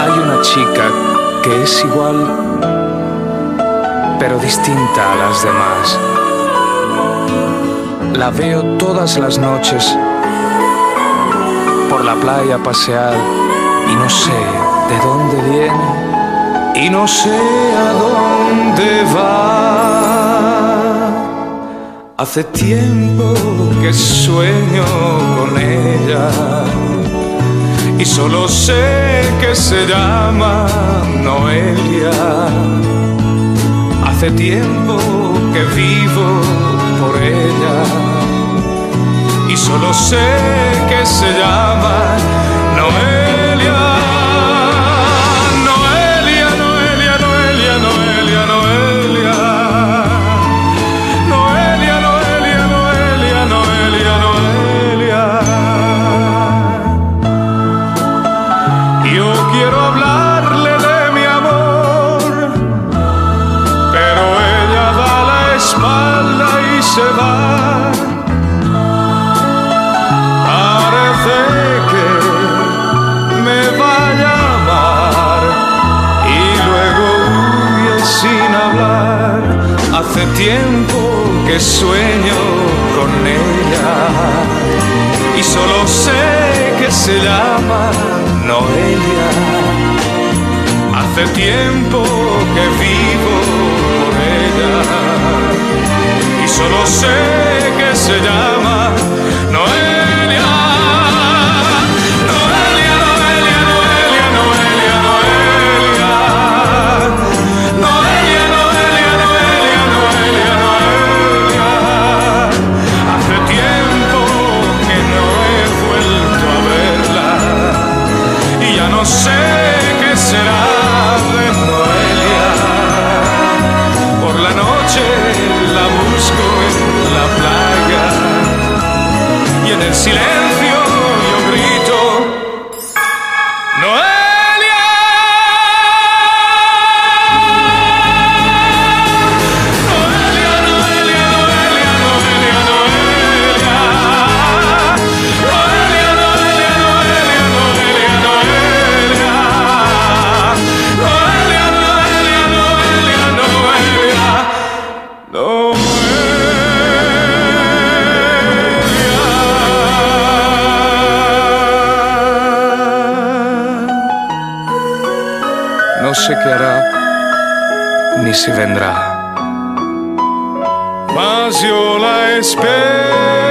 Hay una chica que es igual, pero distinta a las demás. La veo todas las noches por la playa pasear y no sé de dónde viene y no sé a dónde va. Hace tiempo que sueño con ella y solo sé que se llama Noelia. Hace tiempo que vivo por ella y solo sé que se llama Noelia. Hace tiempo que sueño con ella y solo sé que se llama Noelia. Hace tiempo que vivo por ella y solo sé que se llama sé qué será de Noelia. Por la noche la busco en la playa y en el silencio No sé qué hará ni si vendrá. Mas yo la espero.